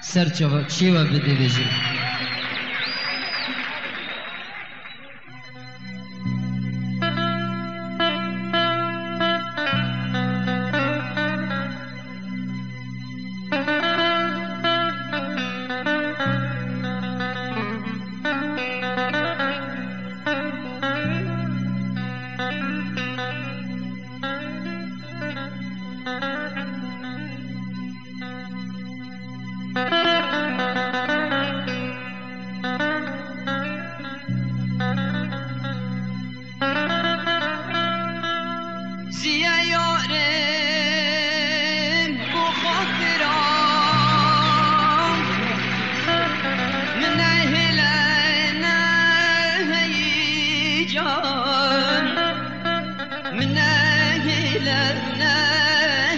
Serçova Shiva Vidivijay. heyecan. Ne heyler ne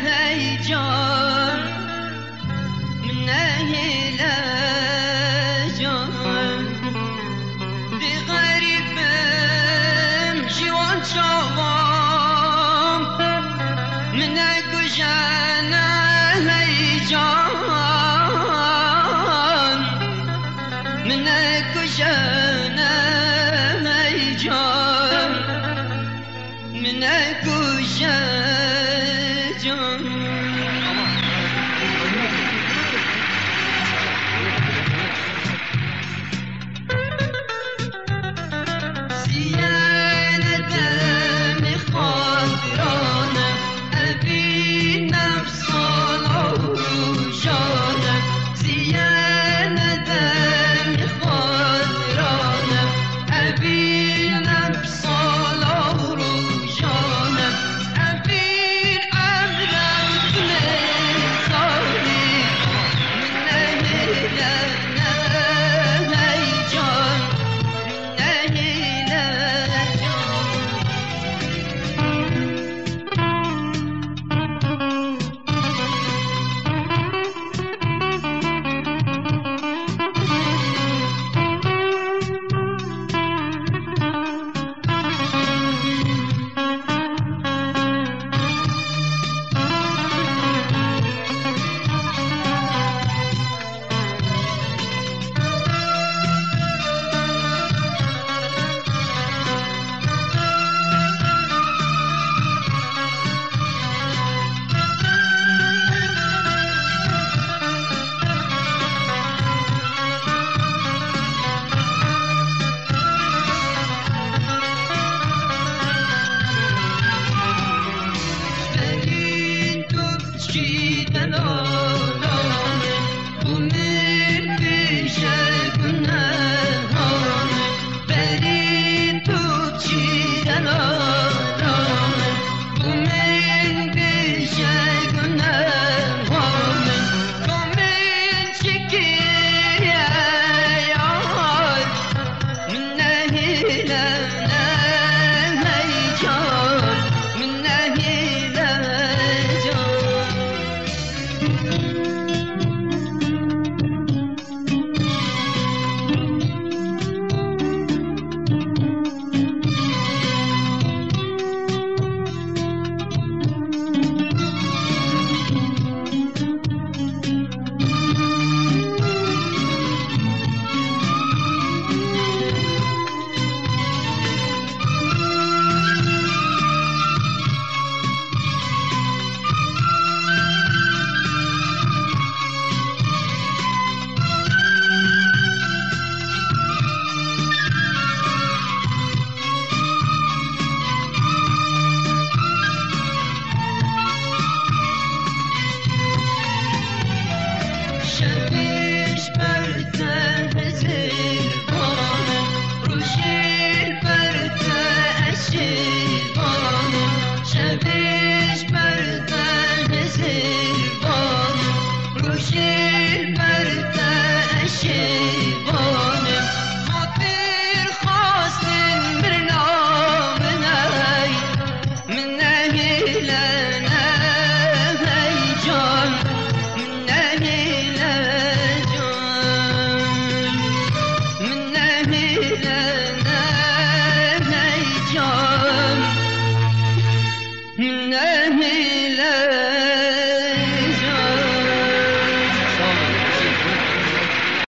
heyecan. Ne heyecan Bir garibim civan çavam. Ne güzel return visit.